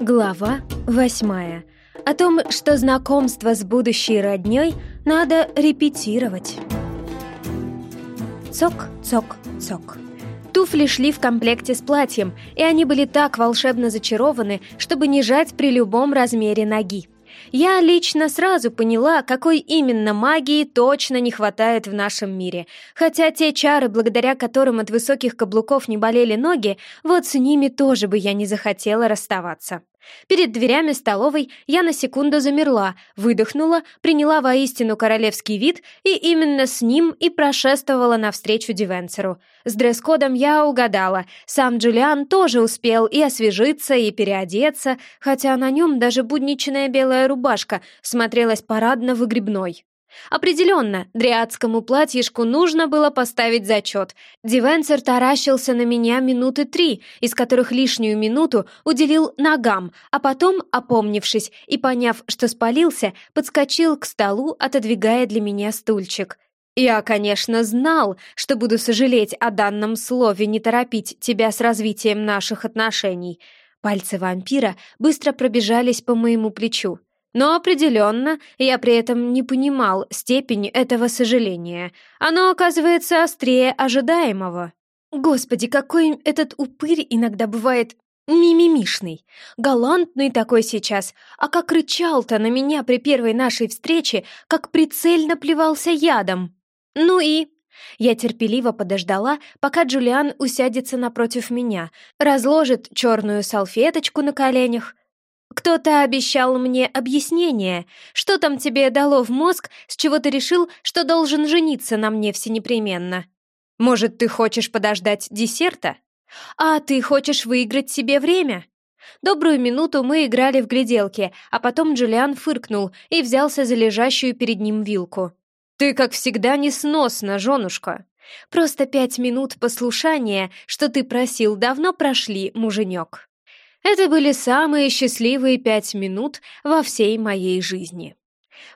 Глава восьмая. О том, что знакомство с будущей роднёй надо репетировать. Цок, цок, цок. Туфли шли в комплекте с платьем, и они были так волшебно зачарованы, чтобы не жать при любом размере ноги. Я лично сразу поняла, какой именно магии точно не хватает в нашем мире. Хотя те чары, благодаря которым от высоких каблуков не болели ноги, вот с ними тоже бы я не захотела расставаться. Перед дверями столовой я на секунду замерла, выдохнула, приняла воистину королевский вид и именно с ним и прошествовала навстречу Дивенсеру. С дресс-кодом я угадала. Сам Джулиан тоже успел и освежиться, и переодеться, хотя на нем даже будничная белая рубашка смотрелась парадно-выгребной. Определенно, дриадскому платьишку нужно было поставить зачет. Дивенсер таращился на меня минуты три, из которых лишнюю минуту уделил ногам, а потом, опомнившись и поняв, что спалился, подскочил к столу, отодвигая для меня стульчик. «Я, конечно, знал, что буду сожалеть о данном слове не торопить тебя с развитием наших отношений». Пальцы вампира быстро пробежались по моему плечу. Но определенно я при этом не понимал степень этого сожаления. Оно оказывается острее ожидаемого. Господи, какой этот упырь иногда бывает мимимишный. Галантный такой сейчас. А как рычал-то на меня при первой нашей встрече, как прицельно плевался ядом. Ну и... Я терпеливо подождала, пока Джулиан усядется напротив меня, разложит черную салфеточку на коленях, кто-то обещал мне объяснение. Что там тебе дало в мозг, с чего ты решил, что должен жениться на мне всенепременно? Может, ты хочешь подождать десерта? А ты хочешь выиграть себе время? Добрую минуту мы играли в гляделки, а потом Джулиан фыркнул и взялся за лежащую перед ним вилку. «Ты, как всегда, несносна, женушка. Просто пять минут послушания, что ты просил, давно прошли, муженек». Это были самые счастливые пять минут во всей моей жизни.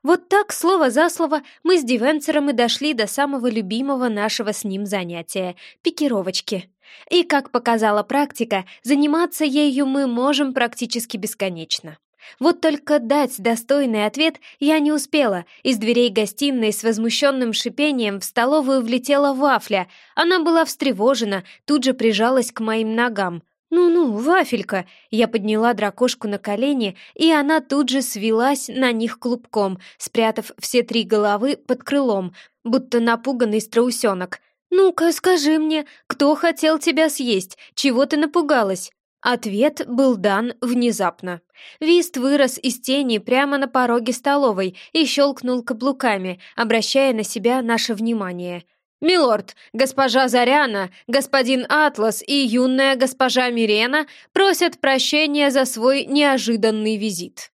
Вот так, слово за слово, мы с Дивенцером и дошли до самого любимого нашего с ним занятия — пикировочки. И, как показала практика, заниматься ею мы можем практически бесконечно. Вот только дать достойный ответ я не успела. Из дверей гостиной с возмущенным шипением в столовую влетела вафля. Она была встревожена, тут же прижалась к моим ногам. «Ну-ну, вафелька!» Я подняла дракошку на колени, и она тут же свелась на них клубком, спрятав все три головы под крылом, будто напуганный страусенок. «Ну-ка, скажи мне, кто хотел тебя съесть? Чего ты напугалась?» Ответ был дан внезапно. Вист вырос из тени прямо на пороге столовой и щелкнул каблуками, обращая на себя наше внимание — «Милорд, госпожа Заряна, господин Атлас и юная госпожа Мирена просят прощения за свой неожиданный визит».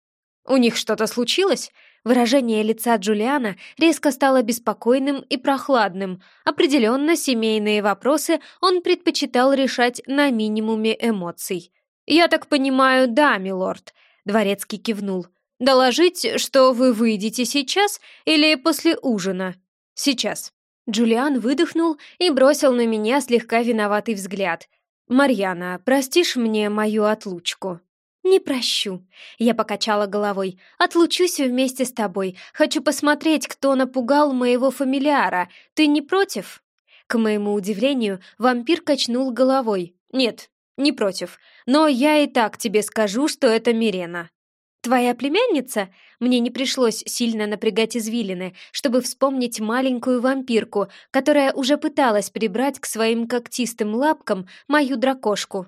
«У них что-то случилось?» Выражение лица Джулиана резко стало беспокойным и прохладным. Определенно, семейные вопросы он предпочитал решать на минимуме эмоций. «Я так понимаю, да, милорд», — Дворецкий кивнул. «Доложить, что вы выйдете сейчас или после ужина?» «Сейчас». Джулиан выдохнул и бросил на меня слегка виноватый взгляд. «Марьяна, простишь мне мою отлучку?» «Не прощу», — я покачала головой. «Отлучусь вместе с тобой. Хочу посмотреть, кто напугал моего фамилиара. Ты не против?» К моему удивлению, вампир качнул головой. «Нет, не против. Но я и так тебе скажу, что это Мирена». «Твоя племянница?» Мне не пришлось сильно напрягать извилины, чтобы вспомнить маленькую вампирку, которая уже пыталась прибрать к своим когтистым лапкам мою дракошку.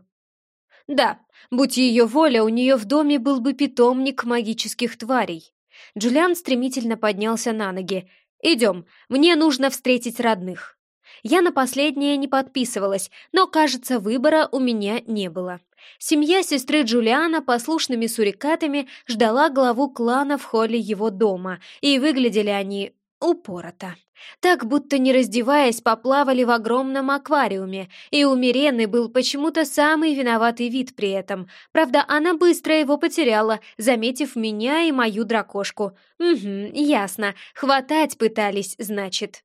«Да, будь ее воля, у нее в доме был бы питомник магических тварей». Джулиан стремительно поднялся на ноги. «Идем, мне нужно встретить родных». Я на последнее не подписывалась, но, кажется, выбора у меня не было. Семья сестры Джулиана послушными сурикатами ждала главу клана в холле его дома, и выглядели они упорото. Так, будто не раздеваясь, поплавали в огромном аквариуме, и у Мирены был почему-то самый виноватый вид при этом. Правда, она быстро его потеряла, заметив меня и мою дракошку. Угу, ясно, хватать пытались, значит.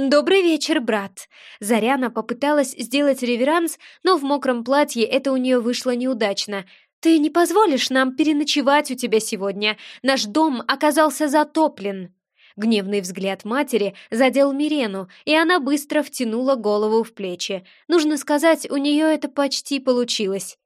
«Добрый вечер, брат!» Заряна попыталась сделать реверанс, но в мокром платье это у нее вышло неудачно. «Ты не позволишь нам переночевать у тебя сегодня? Наш дом оказался затоплен!» Гневный взгляд матери задел Мирену, и она быстро втянула голову в плечи. Нужно сказать, у нее это почти получилось.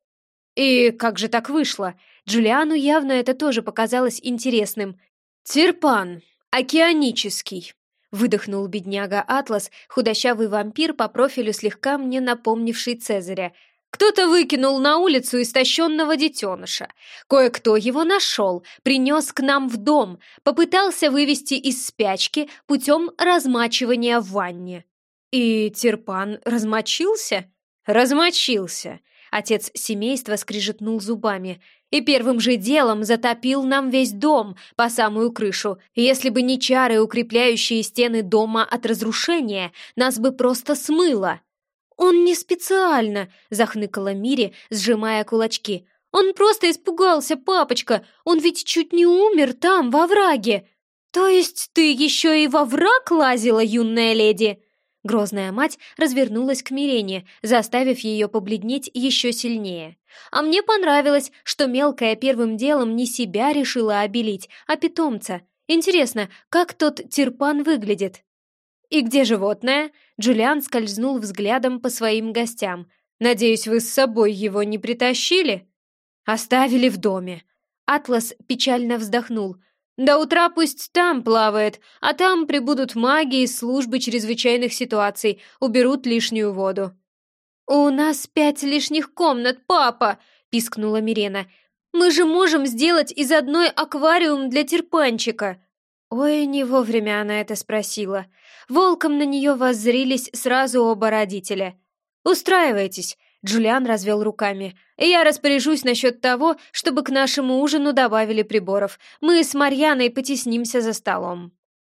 «И как же так вышло?» Джулиану явно это тоже показалось интересным. «Тирпан, океанический», — выдохнул бедняга Атлас, худощавый вампир по профилю слегка мне напомнивший Цезаря — кто-то выкинул на улицу истощенного детеныша. Кое-кто его нашел, принес к нам в дом, попытался вывести из спячки путем размачивания в ванне. И Тирпан размочился? Размочился. Отец семейства скрижетнул зубами. И первым же делом затопил нам весь дом по самую крышу. Если бы не чары, укрепляющие стены дома от разрушения, нас бы просто смыло. «Он не специально!» — захныкала Мири, сжимая кулачки. «Он просто испугался, папочка! Он ведь чуть не умер там, во враге!» «То есть ты еще и во враг лазила, юная леди?» Грозная мать развернулась к Мирене, заставив ее побледнеть еще сильнее. А мне понравилось, что мелкая первым делом не себя решила обелить, а питомца. Интересно, как тот тирпан выглядит? «И где животное?» Джулиан скользнул взглядом по своим гостям. «Надеюсь, вы с собой его не притащили?» «Оставили в доме». Атлас печально вздохнул. «До утра пусть там плавает, а там прибудут маги из службы чрезвычайных ситуаций, уберут лишнюю воду». «У нас пять лишних комнат, папа!» — пискнула Мирена. «Мы же можем сделать из одной аквариум для терпанчика!» Ой, не вовремя она это спросила. Волком на нее воззрились сразу оба родителя. «Устраивайтесь», — Джулиан развел руками. «Я распоряжусь насчет того, чтобы к нашему ужину добавили приборов. Мы с Марьяной потеснимся за столом».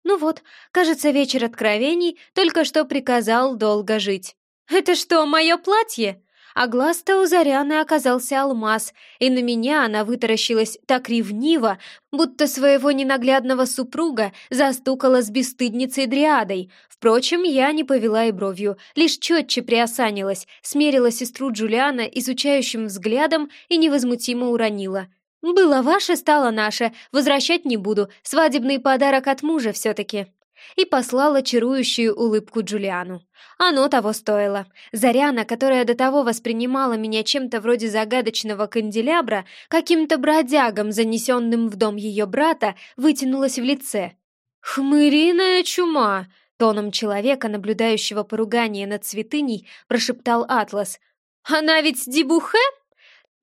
Ну вот, кажется, вечер откровений только что приказал долго жить. «Это что, мое платье?» А глаз-то у Заряны оказался алмаз, и на меня она вытаращилась так ревниво, будто своего ненаглядного супруга застукала с бесстыдницей Дриадой. Впрочем, я не повела и бровью, лишь четче приосанилась, смерила сестру Джулиана изучающим взглядом и невозмутимо уронила. «Было ваше, стало наше, возвращать не буду, свадебный подарок от мужа все-таки» и послала чарующую улыбку Джулиану. Оно того стоило. Заряна, которая до того воспринимала меня чем-то вроде загадочного канделябра, каким-то бродягом, занесенным в дом ее брата, вытянулась в лице. «Хмыриная чума!» — тоном человека, наблюдающего поругание над святыней, прошептал Атлас. «Она ведь дебухе?»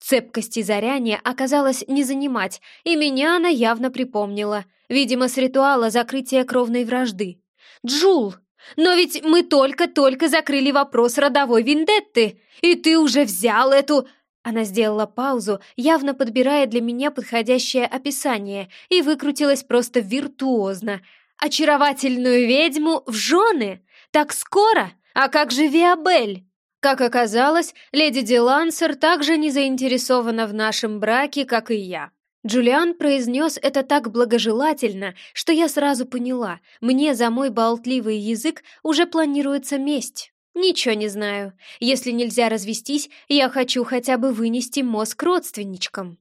Цепкости Заряне оказалось не занимать, и меня она явно припомнила. Видимо, с ритуала закрытия кровной вражды. «Джул, но ведь мы только-только закрыли вопрос родовой вендетты, и ты уже взял эту...» Она сделала паузу, явно подбирая для меня подходящее описание, и выкрутилась просто виртуозно. «Очаровательную ведьму в жены? Так скоро? А как же Виабель?» Как оказалось, леди Дилансер также не заинтересована в нашем браке, как и я. Джулиан произнес это так благожелательно, что я сразу поняла, мне за мой болтливый язык уже планируется месть. Ничего не знаю. Если нельзя развестись, я хочу хотя бы вынести мозг родственничкам.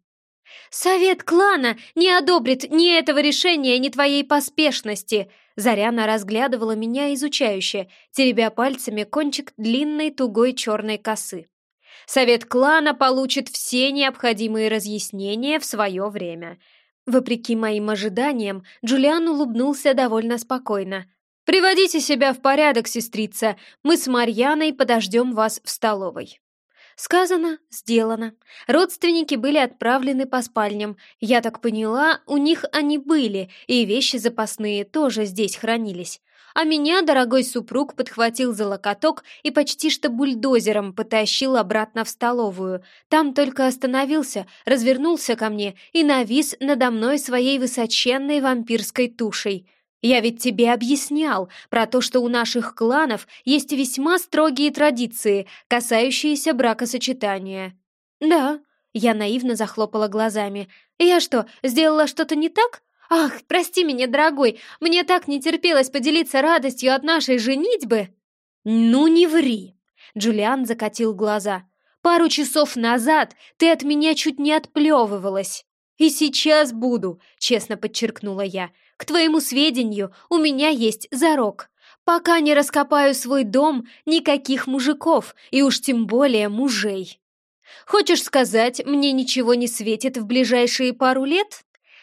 «Совет клана не одобрит ни этого решения, ни твоей поспешности!» Заряна разглядывала меня изучающе, теребя пальцами кончик длинной тугой черной косы. «Совет клана получит все необходимые разъяснения в свое время». Вопреки моим ожиданиям, Джулиан улыбнулся довольно спокойно. «Приводите себя в порядок, сестрица. Мы с Марьяной подождем вас в столовой». Сказано, сделано. Родственники были отправлены по спальням. Я так поняла, у них они были, и вещи запасные тоже здесь хранились. А меня дорогой супруг подхватил за локоток и почти что бульдозером потащил обратно в столовую. Там только остановился, развернулся ко мне и навис надо мной своей высоченной вампирской тушей — я ведь тебе объяснял про то, что у наших кланов есть весьма строгие традиции, касающиеся бракосочетания. Да, я наивно захлопала глазами. Я что, сделала что-то не так? Ах, прости меня, дорогой, мне так не терпелось поделиться радостью от нашей женитьбы. Ну не ври. Джулиан закатил глаза. Пару часов назад ты от меня чуть не отплевывалась. И сейчас буду, честно подчеркнула я. К твоему сведению, у меня есть зарок. Пока не раскопаю свой дом, никаких мужиков, и уж тем более мужей. Хочешь сказать, мне ничего не светит в ближайшие пару лет?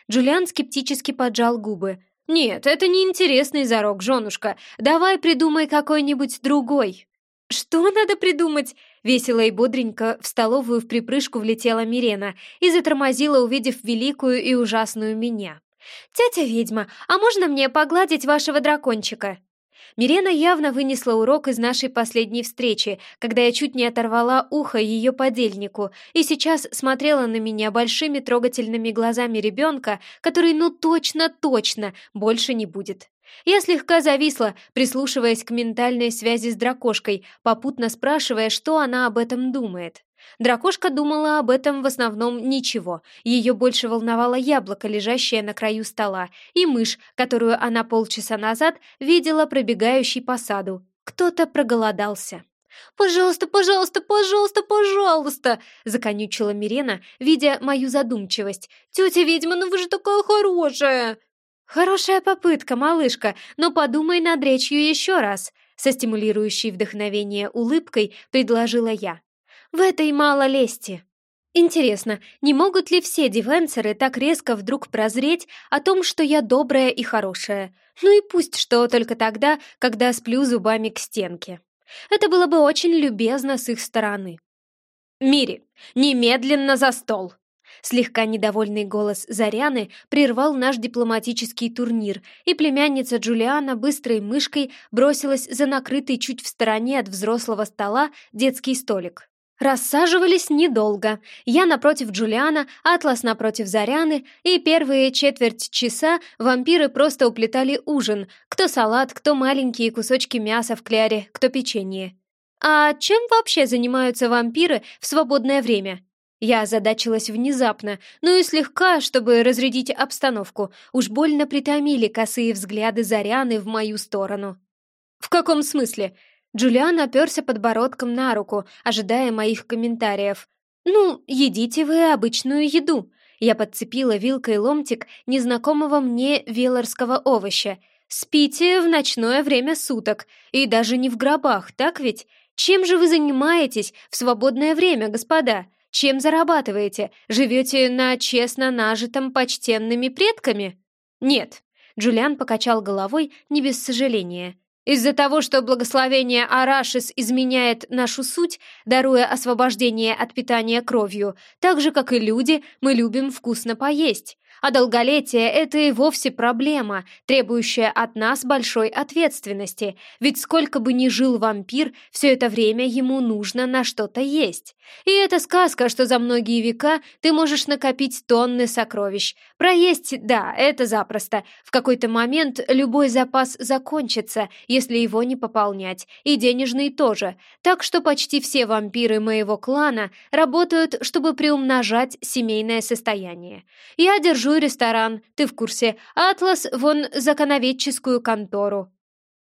Джулиан скептически поджал губы. «Нет, это не интересный зарок, женушка. Давай придумай какой-нибудь другой». «Что надо придумать?» Весело и бодренько в столовую в припрыжку влетела Мирена и затормозила, увидев великую и ужасную меня. «Тетя ведьма, а можно мне погладить вашего дракончика?» Мирена явно вынесла урок из нашей последней встречи, когда я чуть не оторвала ухо ее подельнику, и сейчас смотрела на меня большими трогательными глазами ребенка, который ну точно-точно больше не будет. Я слегка зависла, прислушиваясь к ментальной связи с дракошкой, попутно спрашивая, что она об этом думает. Дракошка думала об этом в основном ничего. Ее больше волновало яблоко, лежащее на краю стола, и мышь, которую она полчаса назад видела пробегающей по саду. Кто-то проголодался. «Пожалуйста, пожалуйста, пожалуйста, пожалуйста!» — законючила Мирена, видя мою задумчивость. «Тетя ведьма, ну вы же такая хорошая!» «Хорошая попытка, малышка, но подумай над речью еще раз», — со стимулирующей вдохновение улыбкой предложила я. В этой мало лести. Интересно, не могут ли все дивенсеры так резко вдруг прозреть о том, что я добрая и хорошая? Ну и пусть что только тогда, когда сплю зубами к стенке. Это было бы очень любезно с их стороны. «Мири, немедленно за стол!» Слегка недовольный голос Заряны прервал наш дипломатический турнир, и племянница Джулиана быстрой мышкой бросилась за накрытый чуть в стороне от взрослого стола детский столик. Рассаживались недолго. Я напротив Джулиана, Атлас напротив Заряны, и первые четверть часа вампиры просто уплетали ужин. Кто салат, кто маленькие кусочки мяса в кляре, кто печенье. А чем вообще занимаются вампиры в свободное время? Я озадачилась внезапно, ну и слегка, чтобы разрядить обстановку. Уж больно притомили косые взгляды Заряны в мою сторону. «В каком смысле?» Джулиан оперся подбородком на руку, ожидая моих комментариев. «Ну, едите вы обычную еду». Я подцепила вилкой ломтик незнакомого мне велорского овоща. «Спите в ночное время суток, и даже не в гробах, так ведь? Чем же вы занимаетесь в свободное время, господа? Чем зарабатываете? Живете на честно нажитом почтенными предками?» «Нет», — Джулиан покачал головой не без сожаления. Из-за того, что благословение Арашис изменяет нашу суть, даруя освобождение от питания кровью, так же, как и люди, мы любим вкусно поесть. А долголетие — это и вовсе проблема, требующая от нас большой ответственности, ведь сколько бы ни жил вампир, все это время ему нужно на что-то есть. И это сказка, что за многие века ты можешь накопить тонны сокровищ. Проесть, да, это запросто. В какой-то момент любой запас закончится, если его не пополнять, и денежный тоже. Так что почти все вампиры моего клана работают, чтобы приумножать семейное состояние. Я держу держу ресторан, ты в курсе. Атлас вон законоведческую контору».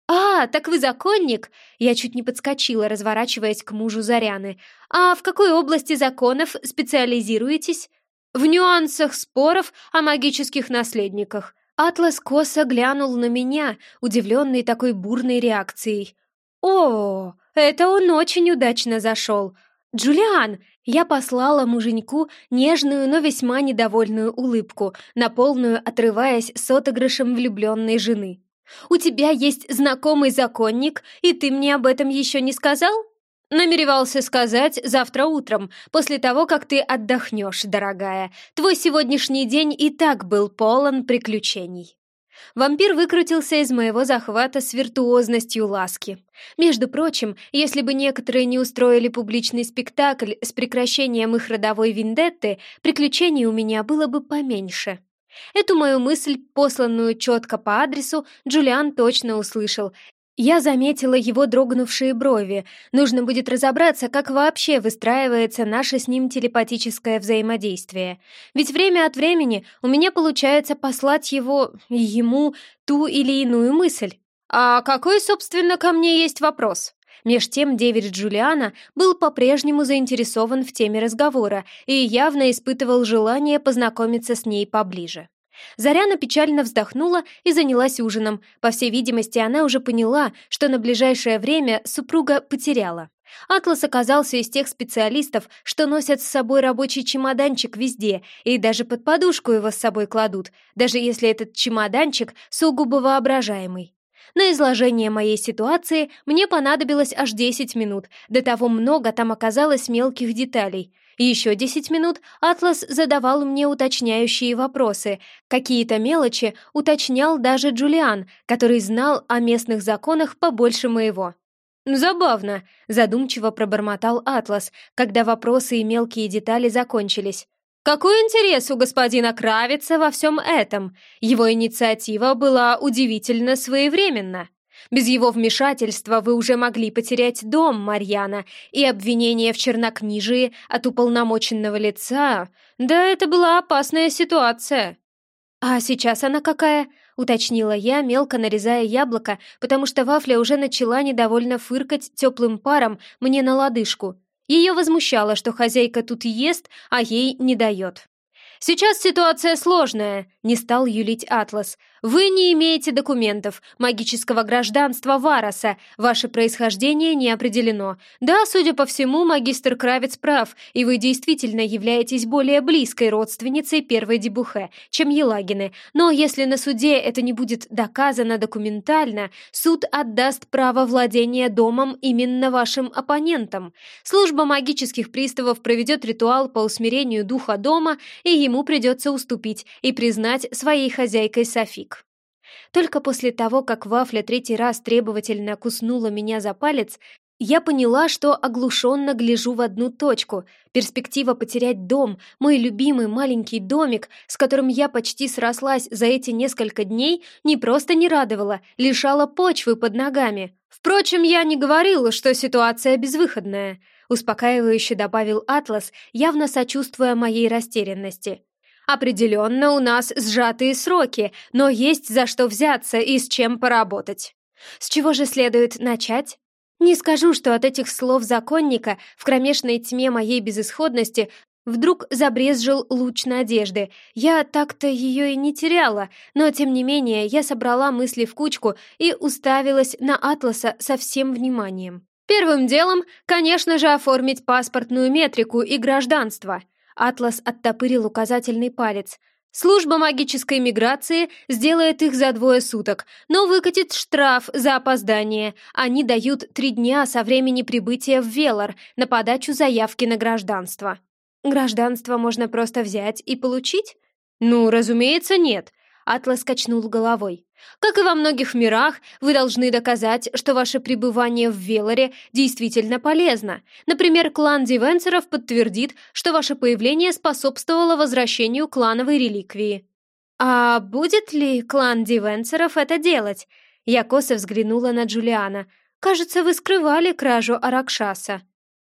«А, так вы законник?» Я чуть не подскочила, разворачиваясь к мужу Заряны. «А в какой области законов специализируетесь?» «В нюансах споров о магических наследниках». Атлас косо глянул на меня, удивленный такой бурной реакцией. «О, это он очень удачно зашел. Джулиан, я послала муженьку нежную, но весьма недовольную улыбку, на полную отрываясь с отыгрышем влюбленной жены. «У тебя есть знакомый законник, и ты мне об этом еще не сказал?» «Намеревался сказать завтра утром, после того, как ты отдохнешь, дорогая. Твой сегодняшний день и так был полон приключений». Вампир выкрутился из моего захвата с виртуозностью ласки. Между прочим, если бы некоторые не устроили публичный спектакль с прекращением их родовой вендетты, приключений у меня было бы поменьше. Эту мою мысль, посланную четко по адресу, Джулиан точно услышал я заметила его дрогнувшие брови. Нужно будет разобраться, как вообще выстраивается наше с ним телепатическое взаимодействие. Ведь время от времени у меня получается послать его, ему, ту или иную мысль. «А какой, собственно, ко мне есть вопрос?» Меж тем Дэвид Джулиана был по-прежнему заинтересован в теме разговора и явно испытывал желание познакомиться с ней поближе. Заряна печально вздохнула и занялась ужином. По всей видимости, она уже поняла, что на ближайшее время супруга потеряла. Атлас оказался из тех специалистов, что носят с собой рабочий чемоданчик везде и даже под подушку его с собой кладут, даже если этот чемоданчик сугубо воображаемый. На изложение моей ситуации мне понадобилось аж 10 минут, до того много там оказалось мелких деталей. Еще 10 минут Атлас задавал мне уточняющие вопросы. Какие-то мелочи уточнял даже Джулиан, который знал о местных законах побольше моего. «Забавно», — задумчиво пробормотал Атлас, когда вопросы и мелкие детали закончились. «Какой интерес у господина Кравица во всем этом? Его инициатива была удивительно своевременна. Без его вмешательства вы уже могли потерять дом, Марьяна, и обвинение в чернокнижии от уполномоченного лица. Да, это была опасная ситуация». «А сейчас она какая?» — уточнила я, мелко нарезая яблоко, потому что вафля уже начала недовольно фыркать теплым паром мне на лодыжку. Ее возмущало, что хозяйка тут ест, а ей не дает. «Сейчас ситуация сложная», — не стал юлить Атлас. «Вы не имеете документов, магического гражданства Вароса, ваше происхождение не определено. Да, судя по всему, магистр Кравец прав, и вы действительно являетесь более близкой родственницей первой Дебухе, чем Елагины, но если на суде это не будет доказано документально, суд отдаст право владения домом именно вашим оппонентам. Служба магических приставов проведет ритуал по усмирению духа дома, и ему придется уступить и признать своей хозяйкой Софик. Только после того, как Вафля третий раз требовательно куснула меня за палец, я поняла, что оглушенно гляжу в одну точку. Перспектива потерять дом, мой любимый маленький домик, с которым я почти срослась за эти несколько дней, не просто не радовала, лишала почвы под ногами. Впрочем, я не говорила, что ситуация безвыходная, успокаивающе добавил Атлас, явно сочувствуя моей растерянности. Определенно у нас сжатые сроки, но есть за что взяться и с чем поработать. С чего же следует начать? Не скажу, что от этих слов законника в кромешной тьме моей безысходности вдруг забрезжил луч надежды. Я так-то ее и не теряла, но тем не менее я собрала мысли в кучку и уставилась на Атласа со всем вниманием. Первым делом, конечно же, оформить паспортную метрику и гражданство — Атлас оттопырил указательный палец. Служба магической миграции сделает их за двое суток, но выкатит штраф за опоздание. Они дают три дня со времени прибытия в Велор на подачу заявки на гражданство. Гражданство можно просто взять и получить? Ну, разумеется, нет. Атлас качнул головой. Как и во многих мирах, вы должны доказать, что ваше пребывание в Велоре действительно полезно. Например, клан Дивенсеров подтвердит, что ваше появление способствовало возвращению клановой реликвии. А будет ли клан Дивенсеров это делать? Я взглянула на Джулиана. Кажется, вы скрывали кражу Аракшаса.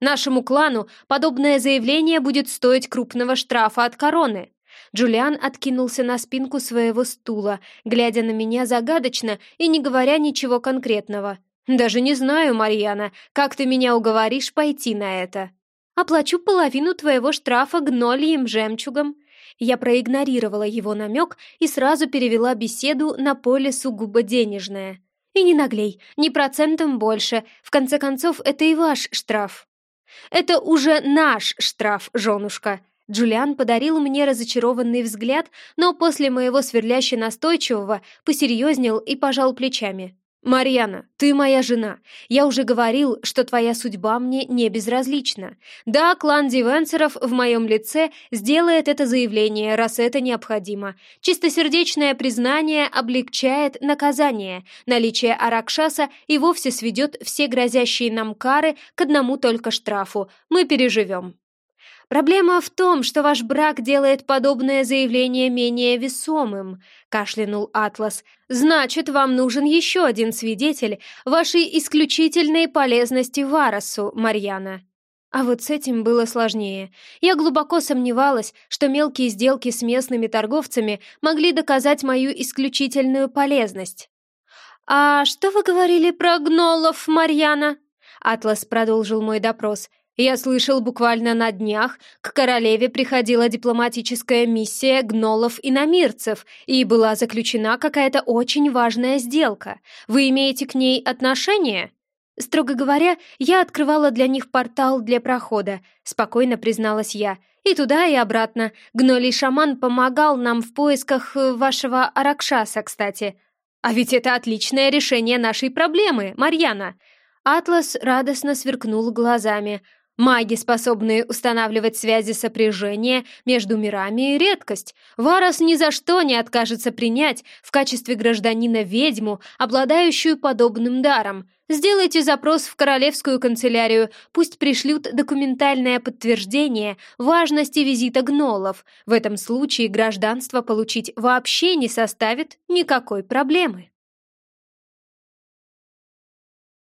Нашему клану подобное заявление будет стоить крупного штрафа от короны. Джулиан откинулся на спинку своего стула, глядя на меня загадочно и не говоря ничего конкретного. «Даже не знаю, Марьяна, как ты меня уговоришь пойти на это?» «Оплачу половину твоего штрафа гнольем жемчугом». Я проигнорировала его намек и сразу перевела беседу на поле сугубо денежное. «И не наглей, ни процентом больше. В конце концов, это и ваш штраф». «Это уже наш штраф, женушка», Джулиан подарил мне разочарованный взгляд, но после моего сверляще настойчивого посерьезнел и пожал плечами. «Марьяна, ты моя жена. Я уже говорил, что твоя судьба мне не безразлична. Да, клан Дивенсеров в моем лице сделает это заявление, раз это необходимо. Чистосердечное признание облегчает наказание. Наличие Аракшаса и вовсе сведет все грозящие нам кары к одному только штрафу. Мы переживем». «Проблема в том, что ваш брак делает подобное заявление менее весомым», — кашлянул Атлас. «Значит, вам нужен еще один свидетель вашей исключительной полезности Варосу, Марьяна». А вот с этим было сложнее. Я глубоко сомневалась, что мелкие сделки с местными торговцами могли доказать мою исключительную полезность. «А что вы говорили про гнолов, Марьяна?» Атлас продолжил мой допрос. Я слышал, буквально на днях к королеве приходила дипломатическая миссия гнолов и намирцев, и была заключена какая-то очень важная сделка. Вы имеете к ней отношение? Строго говоря, я открывала для них портал для прохода, спокойно призналась я. И туда, и обратно. Гнолий шаман помогал нам в поисках э, вашего Аракшаса, кстати. А ведь это отличное решение нашей проблемы, Марьяна. Атлас радостно сверкнул глазами. Маги, способные устанавливать связи сопряжения между мирами, — редкость. Варос ни за что не откажется принять в качестве гражданина ведьму, обладающую подобным даром. Сделайте запрос в королевскую канцелярию, пусть пришлют документальное подтверждение важности визита гнолов. В этом случае гражданство получить вообще не составит никакой проблемы.